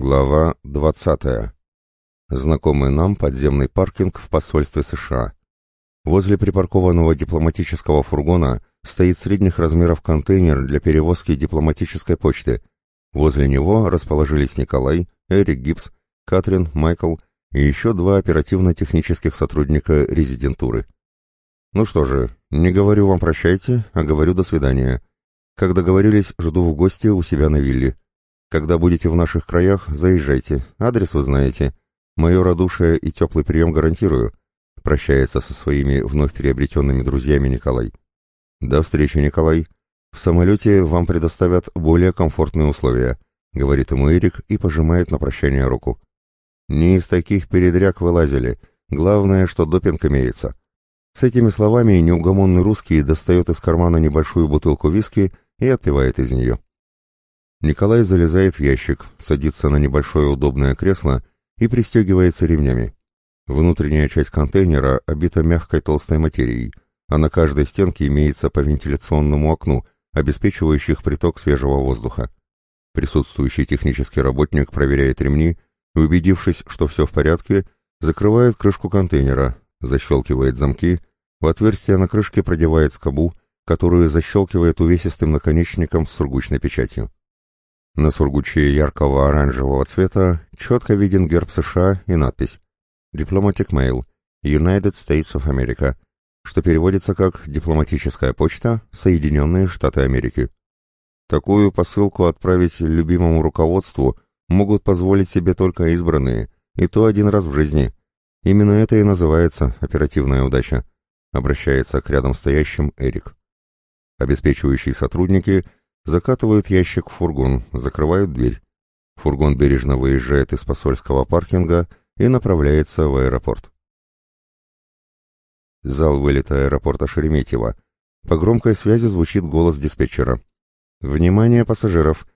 Глава 20. Знакомый нам подземный паркинг в посольстве США. Возле припаркованного дипломатического фургона стоит средних размеров контейнер для перевозки дипломатической почты. Возле него расположились Николай, Эрик Гибс, Катрин, Майкл и еще два оперативно-технических сотрудника резидентуры. Ну что же, не говорю вам прощайте, а говорю до свидания. Как договорились, жду в гости у себя на вилле. Когда будете в наших краях, заезжайте. Адрес вы знаете. Мое радушие и теплый прием гарантирую. Прощается со своими вновь приобретенными друзьями Николай. До встречи, Николай. В самолете вам предоставят более комфортные условия, говорит ему Эрик и пожимает на прощание руку. Не из таких передряг вылазили. Главное, что допинг имеется. С этими словами неугомонный русский достает из кармана небольшую бутылку виски и отпивает из нее. Николай залезает в ящик, садится на небольшое удобное кресло и пристегивается ремнями. Внутренняя часть контейнера обита мягкой толстой материей, а на каждой стенке имеется по вентиляционному окну, обеспечивающих приток свежего воздуха. Присутствующий технический работник проверяет ремни и, убедившись, что все в порядке, закрывает крышку контейнера, защелкивает замки, в отверстие на крышке продевает скобу, которую защелкивает увесистым наконечником с сургучной печатью. На сургуче яркого оранжевого цвета четко виден герб США и надпись «Diplomatic Mail, United States of America», что переводится как «Дипломатическая почта, Соединенные Штаты Америки». Такую посылку отправить любимому руководству могут позволить себе только избранные, и то один раз в жизни. Именно это и называется оперативная удача, обращается к рядом стоящим Эрик. Обеспечивающие сотрудники – Закатывают ящик в фургон, закрывают дверь. Фургон бережно выезжает из посольского паркинга и направляется в аэропорт. Зал вылета аэропорта Шереметьево. По громкой связи звучит голос диспетчера. «Внимание пассажиров!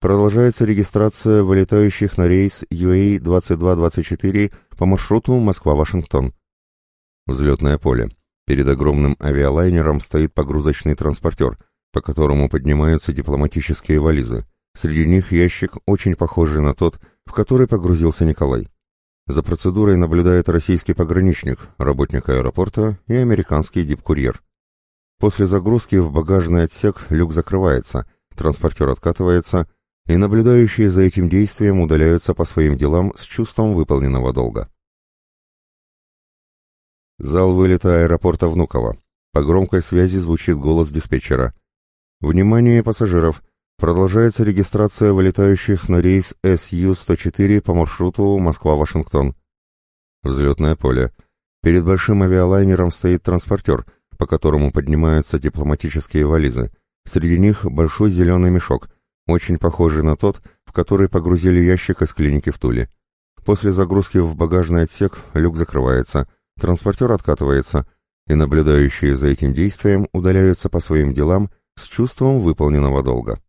Продолжается регистрация вылетающих на рейс UA-2224 по маршруту Москва-Вашингтон». Взлетное поле. Перед огромным авиалайнером стоит погрузочный транспортер — по которому поднимаются дипломатические вализы. Среди них ящик, очень похожий на тот, в который погрузился Николай. За процедурой наблюдает российский пограничник, работник аэропорта и американский дипкурьер. После загрузки в багажный отсек люк закрывается, транспортер откатывается, и наблюдающие за этим действием удаляются по своим делам с чувством выполненного долга. Зал вылета аэропорта Внуково. По громкой связи звучит голос диспетчера. Внимание пассажиров! Продолжается регистрация вылетающих на рейс СЮ-104 по маршруту Москва-Вашингтон. Взлетное поле. Перед большим авиалайнером стоит транспортер, по которому поднимаются дипломатические вализы. Среди них большой зеленый мешок, очень похожий на тот, в который погрузили ящик из клиники в Туле. После загрузки в багажный отсек люк закрывается, транспортер откатывается, и наблюдающие за этим действием удаляются по своим делам с чувством выполненного долга.